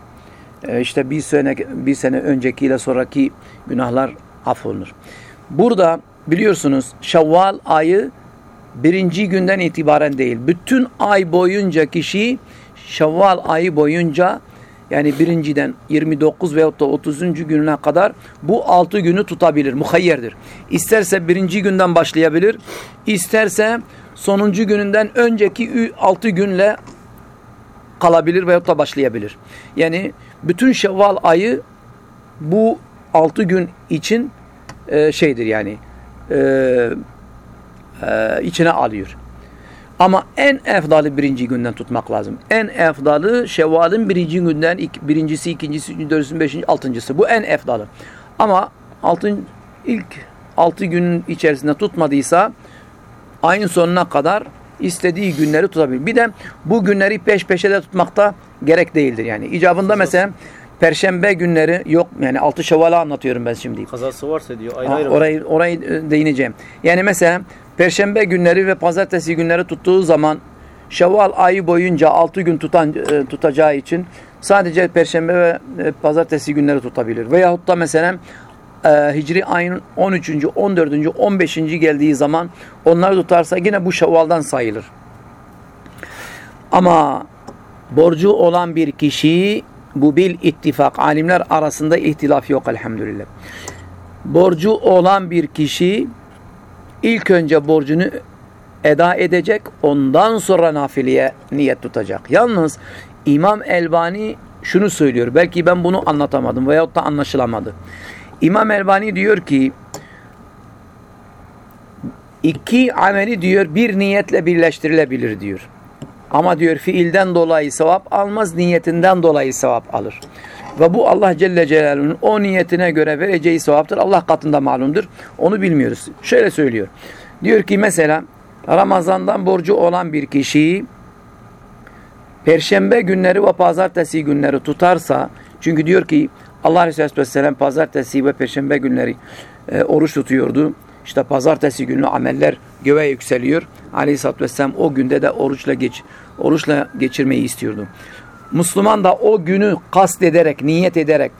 E, işte bir sene bir sene öncekiyle sonraki günahlar affolunur. Burada biliyorsunuz Şevval ayı birinci günden itibaren değil. Bütün ay boyunca kişi Şevval ayı boyunca yani birinciden 29 veyahut da 30. gününe kadar bu 6 günü tutabilir. Muhayyerdir. İsterse birinci günden başlayabilir. isterse sonuncu gününden önceki 6 günle kalabilir veyahut da başlayabilir. Yani bütün Şevval ayı bu 6 gün için e, şeydir yani e, e, içine alıyor. Ama en efdalı birinci günden tutmak lazım. En efdalı Şevval'in birinci günden birincisi, ikincisi, üçüncüsü, dördüncüsü, beşinci, altıncısı. Bu en efdalı. Ama altın, ilk altı günün içerisinde tutmadıysa ayın sonuna kadar istediği günleri tutabilir. Bir de bu günleri peş peşe de tutmakta gerek değildir. Yani icabında mesela Perşembe günleri yok yani altı şeval'i anlatıyorum ben şimdi. Kazası varsa diyor ayrı ayrı. orayı orayı e, değineceğim. Yani mesela Perşembe günleri ve Pazartesi günleri tuttuğu zaman Şevval ayı boyunca 6 gün tutan e, tutacağı için sadece Perşembe ve e, Pazartesi günleri tutabilir. Veyahut da mesela e, Hicri ayın 13. 14. 15. geldiği zaman onları tutarsa yine bu Şevval'dan sayılır. Ama borcu olan bir kişi bu bil ittifak alimler arasında ihtilaf yok elhamdülillah. Borcu olan bir kişi ilk önce borcunu eda edecek ondan sonra nafileye niyet tutacak. Yalnız İmam Elbani şunu söylüyor. Belki ben bunu anlatamadım veyahut da anlaşılamadı. İmam Elbani diyor ki iki ameli diyor bir niyetle birleştirilebilir diyor. Ama diyor fiilden dolayı sevap almaz, niyetinden dolayı sevap alır. Ve bu Allah Celle Celaluhu'nun o niyetine göre vereceği sevaptır. Allah katında malumdur. Onu bilmiyoruz. Şöyle söylüyor. Diyor ki mesela Ramazan'dan borcu olan bir kişiyi Perşembe günleri ve pazartesi günleri tutarsa çünkü diyor ki Allah Resulü Aleyhisselam pazartesi ve perşembe günleri e, oruç tutuyordu. İşte pazartesi günü ameller göğe yükseliyor. Aleyhisselatü Vesselam o günde de oruçla geç oruçla geçirmeyi istiyordu. Müslüman da o günü kast ederek, niyet ederek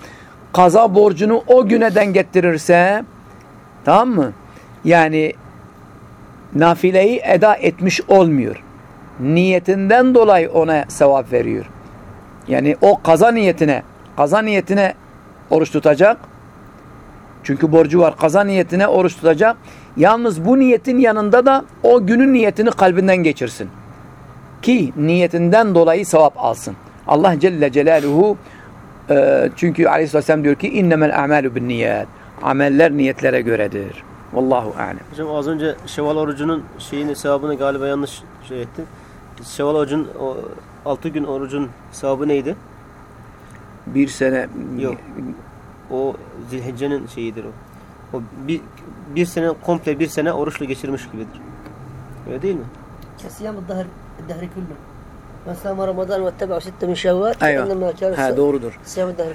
kaza borcunu o güne denk getirirse tamam mı? Yani nafileyi eda etmiş olmuyor. Niyetinden dolayı ona sevap veriyor. Yani o kaza niyetine, kaza niyetine oruç tutacak. Çünkü borcu var. Kaza niyetine oruç tutacak. Yalnız bu niyetin yanında da o günün niyetini kalbinden geçirsin. Ki niyetinden dolayı sevap alsın. Allah Celle Celaluhu e, çünkü Aleyhisselam diyor ki innemel a'malu bin niyet. Ameller niyetlere göredir. Vallahu alem. Hocam az önce Şevval orucunun şeyini sevabını galiba yanlış şey etti. Şevval orucun o 6 gün orucun sevabı neydi? Bir sene Yok o zilhiccenin şeyidir o. O bir, bir sene komple bir sene oruçla geçirmiş gibidir. Öyle değil mi? Kesiyam dahri dahri kullu. Mesela Ramazan ve tebe'u sitte min şevvat. Eyvah. Ha doğrudur.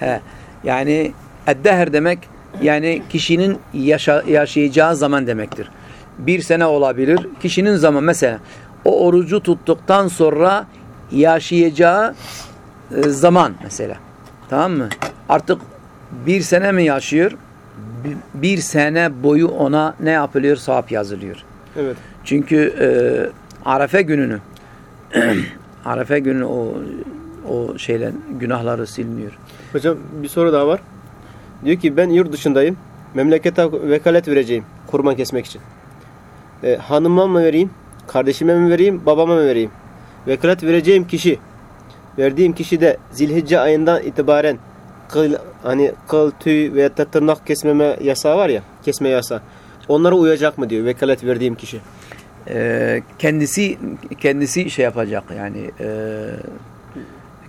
He. Yani eddeher demek yani kişinin yaşa, yaşayacağı zaman demektir. Bir sene olabilir. Kişinin zaman mesela o orucu tuttuktan sonra yaşayacağı e, zaman mesela. Tamam mı? Artık bir sene mi yaşıyor? Bir, sene boyu ona ne yapılıyor? Sevap yazılıyor. Evet. Çünkü e, Arefe gününü Arefe günü o o şeyler günahları siliniyor. Hocam bir soru daha var. Diyor ki ben yurt dışındayım. Memlekete vekalet vereceğim kurban kesmek için. E, hanıma mı vereyim? Kardeşime mi vereyim? Babama mı vereyim? Vekalet vereceğim kişi verdiğim kişi de Zilhicce ayından itibaren kıl, hani kıl, tüy veya da tırnak kesmeme yasağı var ya, kesme yasağı. Onlara uyacak mı diyor vekalet verdiğim kişi. Ee, kendisi kendisi şey yapacak yani e,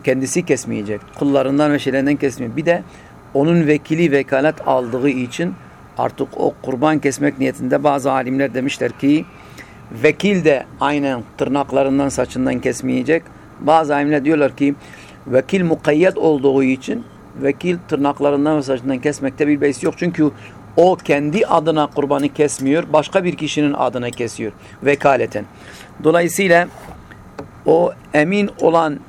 kendisi kesmeyecek. Kullarından ve şeylerinden kesmeyecek. Bir de onun vekili vekalet aldığı için artık o kurban kesmek niyetinde bazı alimler demişler ki vekil de aynen tırnaklarından saçından kesmeyecek. Bazı alimler diyorlar ki vekil mukayyet olduğu için vekil tırnaklarından ve saçından kesmekte bir beis yok. Çünkü o kendi adına kurbanı kesmiyor. Başka bir kişinin adına kesiyor. Vekaleten. Dolayısıyla o emin olan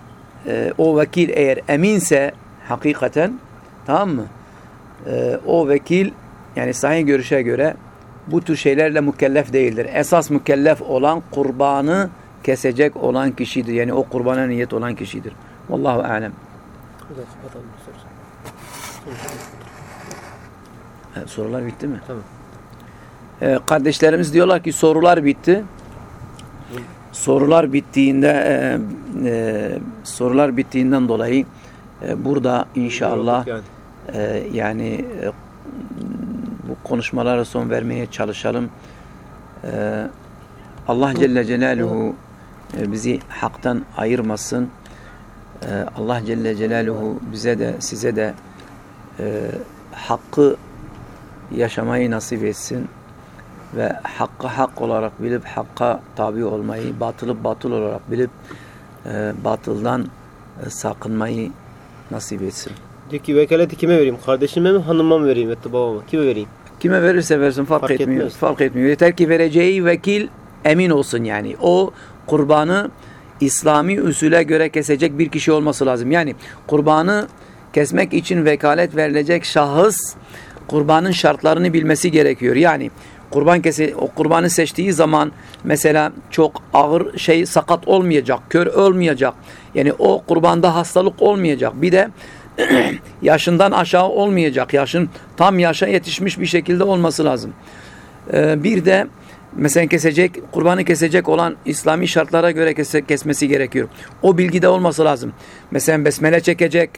e, o vekil eğer eminse hakikaten tamam mı? E, o vekil yani sahih görüşe göre bu tür şeylerle mükellef değildir. Esas mükellef olan kurbanı kesecek olan kişidir. Yani o kurbana niyet olan kişidir. Vallahu alem. E, sorular bitti mi? Tamam. E, kardeşlerimiz diyorlar ki sorular bitti. Sorular bittiğinde e, e, sorular bittiğinden dolayı e, burada inşallah Yani. e, yani e, bu konuşmalara son vermeye çalışalım. E, Allah Celle Celaluhu e, bizi haktan ayırmasın. E, Allah Celle Celaluhu bize de size de e, hakkı yaşamayı nasip etsin ve hakkı hak olarak bilip hakka tabi olmayı, batılı batıl olarak bilip e, batıldan e, sakınmayı nasip etsin. Diyor ki vekaleti kime vereyim? Kardeşime mi, hanıma mı vereyim? Hatta babama. Kime vereyim? Kime verirse versin fark, Fark etmiyor. etmez. Fark etmiyor. Yeter ki vereceği vekil emin olsun yani. O kurbanı İslami usule göre kesecek bir kişi olması lazım. Yani kurbanı kesmek için vekalet verilecek şahıs kurbanın şartlarını bilmesi gerekiyor. Yani kurban kese o kurbanı seçtiği zaman mesela çok ağır şey sakat olmayacak, kör olmayacak. Yani o kurbanda hastalık olmayacak. Bir de yaşından aşağı olmayacak. Yaşın tam yaşa yetişmiş bir şekilde olması lazım. Ee, bir de mesela kesecek, kurbanı kesecek olan İslami şartlara göre kese- kesmesi gerekiyor. O bilgide olması lazım. Mesela besmele çekecek,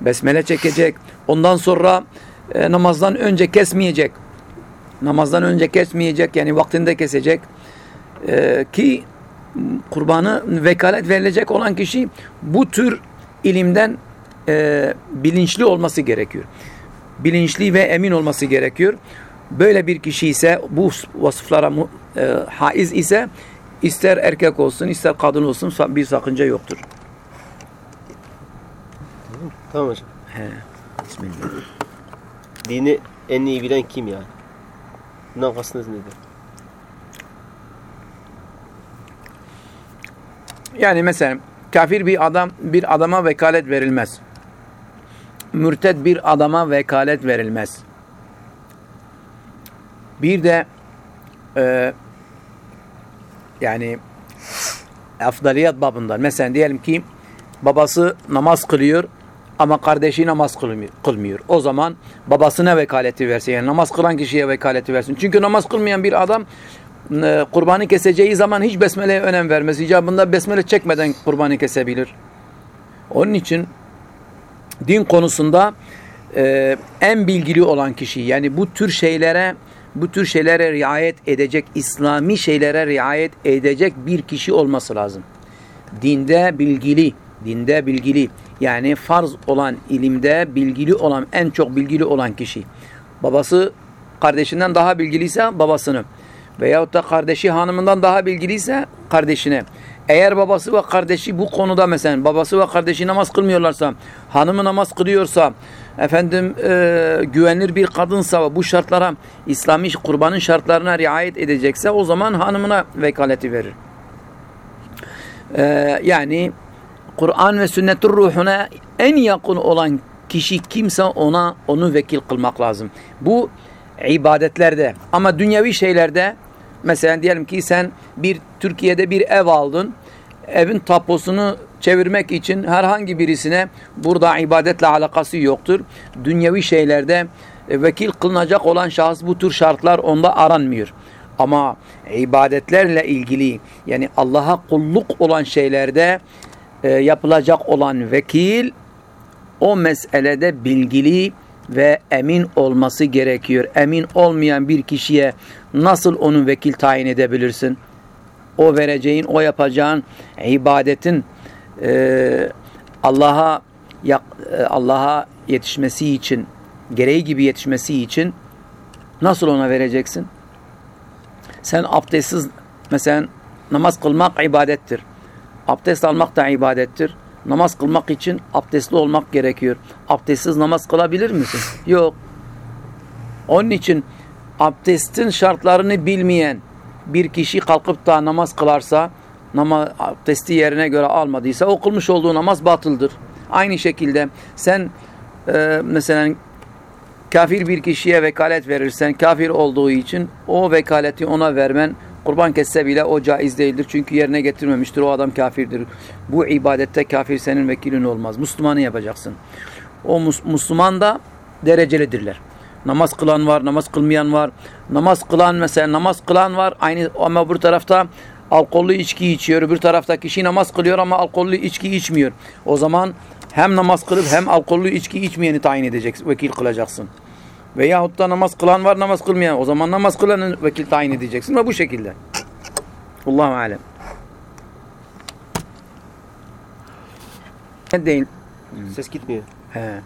besmele çekecek. Ondan sonra e, namazdan önce kesmeyecek. Namazdan önce kesmeyecek yani vaktinde kesecek. Ee, ki kurbanı vekalet verilecek olan kişi bu tür ilimden e, bilinçli olması gerekiyor. Bilinçli ve emin olması gerekiyor. Böyle bir kişi ise bu vasıflara e, haiz ise ister erkek olsun ister kadın olsun bir sakınca yoktur. Tamam hocam. He. Bismillah. Dini en iyi bilen kim yani? Bundan kastınız nedir? Yani mesela kafir bir adam bir adama vekalet verilmez. Mürted bir adama vekalet verilmez. Bir de e, yani afdaliyet babından. Mesela diyelim ki babası namaz kılıyor ama kardeşi namaz kılmıyor. O zaman babasına vekaleti versin. Yani namaz kılan kişiye vekaleti versin. Çünkü namaz kılmayan bir adam e, kurbanı keseceği zaman hiç besmeleye önem vermez. İcabında besmele çekmeden kurbanı kesebilir. Onun için din konusunda e, en bilgili olan kişi yani bu tür şeylere bu tür şeylere riayet edecek İslami şeylere riayet edecek bir kişi olması lazım. Dinde bilgili, dinde bilgili yani farz olan ilimde bilgili olan en çok bilgili olan kişi. Babası kardeşinden daha bilgiliyse babasını veyahut da kardeşi hanımından daha bilgiliyse kardeşine. Eğer babası ve kardeşi bu konuda mesela babası ve kardeşi namaz kılmıyorlarsa, hanımı namaz kılıyorsa, efendim e, güvenilir bir kadınsa bu şartlara İslami kurbanın şartlarına riayet edecekse o zaman hanımına vekaleti verir. E, yani Kur'an ve sünnetin ruhuna en yakın olan kişi kimse ona onu vekil kılmak lazım. Bu ibadetlerde ama dünyevi şeylerde mesela diyelim ki sen bir Türkiye'de bir ev aldın. Evin taposunu çevirmek için herhangi birisine burada ibadetle alakası yoktur. Dünyevi şeylerde e, vekil kılınacak olan şahıs bu tür şartlar onda aranmıyor. Ama ibadetlerle ilgili yani Allah'a kulluk olan şeylerde e, yapılacak olan vekil o meselede bilgili ve emin olması gerekiyor. Emin olmayan bir kişiye nasıl onu vekil tayin edebilirsin? O vereceğin, o yapacağın ibadetin e, Allah'a e, Allah'a yetişmesi için, gereği gibi yetişmesi için nasıl ona vereceksin? Sen abdestsiz mesela namaz kılmak ibadettir. Abdest almak da ibadettir. Namaz kılmak için abdestli olmak gerekiyor. Abdestsiz namaz kılabilir misin? Yok. Onun için abdestin şartlarını bilmeyen bir kişi kalkıp da namaz kılarsa nama, abdesti yerine göre almadıysa o kılmış olduğu namaz batıldır. Aynı şekilde sen e, mesela kafir bir kişiye vekalet verirsen kafir olduğu için o vekaleti ona vermen kurban kesse bile o caiz değildir. Çünkü yerine getirmemiştir. O adam kafirdir. Bu ibadette kafir senin vekilin olmaz. Müslümanı yapacaksın. O Müslüman da derecelidirler. Namaz kılan var, namaz kılmayan var. Namaz kılan mesela namaz kılan var. Aynı ama bir tarafta alkollü içki içiyor. Bir tarafta kişi namaz kılıyor ama alkollü içki içmiyor. O zaman hem namaz kılıp hem alkollü içki içmeyeni tayin edeceksin, vekil kılacaksın. Veyahut da namaz kılan var, namaz kılmayan. O zaman namaz kılanı vekil tayin edeceksin ve bu şekilde. Allahu alem. Ne değil? Ses gitmiyor. He.